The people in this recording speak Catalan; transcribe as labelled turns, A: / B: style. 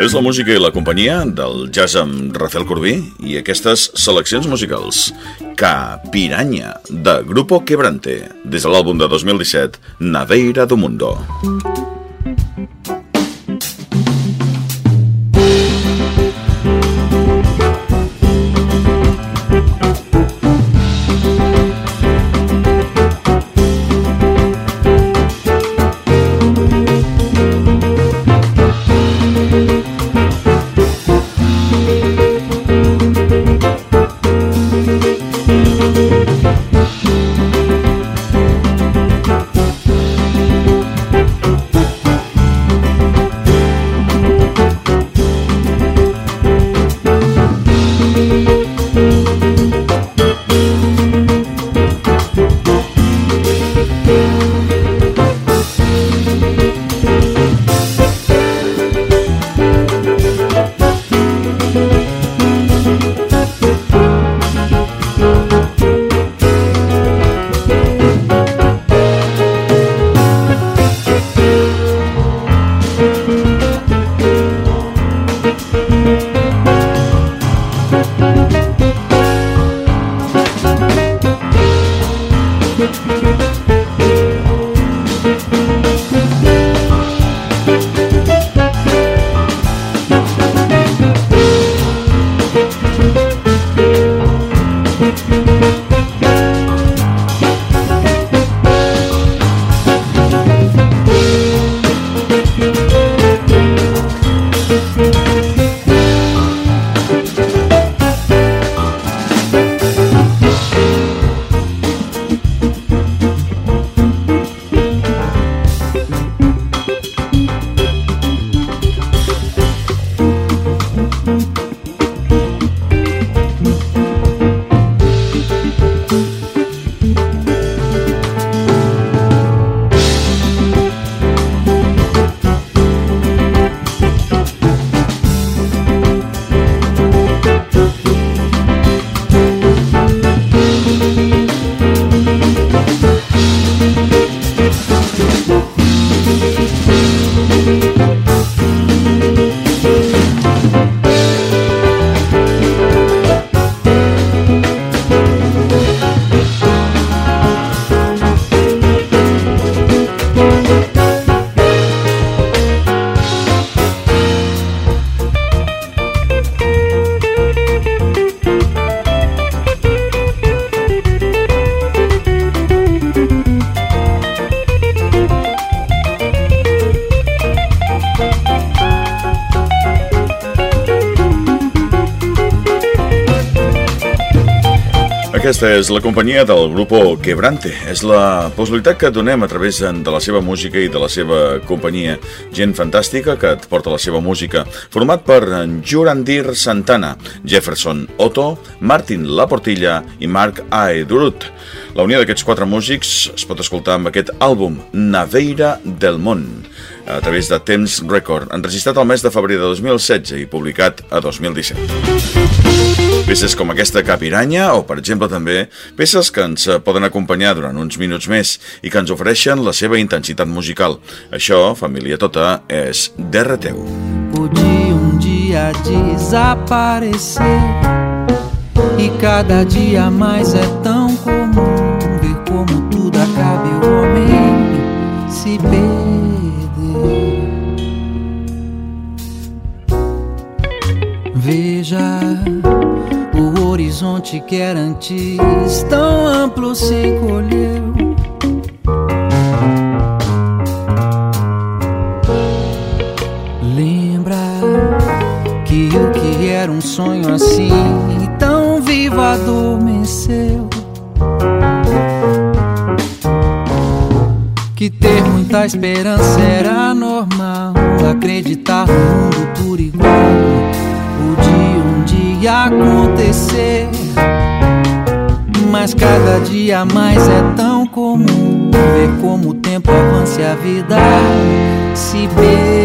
A: És la música i la companyia del jazz amb Rafael Corbí i aquestes seleccions musicals. Capiranya, de Grupo Quebrante, des de l'àlbum de 2017, Naveira do Mundo. Aquesta és la companyia del grup Quebrante. És la possibilitat que donem a través de la seva música i de la seva companyia. Gent fantàstica que et porta la seva música. Format per Jurandir Santana, Jefferson Otto, Martin Laportilla i Marc Aedurut. La unió d'aquests quatre músics es pot escoltar amb aquest àlbum, Naveira del Món a través de Temps Record, enregistrat al mes de febrer de 2016 i publicat a 2017. Peces com aquesta Capiranya o, per exemple, també peces que ens poden acompanyar durant uns minuts més i que ens ofereixen la seva intensitat musical. Això, família tota, és Derreteu.
B: Podia um dia desaparecer E cada dia mais é tão comum Ver como tudo acaba e o homem se perder Veja horizonte que era antes tão amplo se encolheu. Lembra que o que era um sonho assim tão vivo adormeceu. Que ter muita esperança era normal, acreditar no mundo por igual podia um dia acontecer dia mais é tão comum ver como o tempo avança e a vida se perdeu.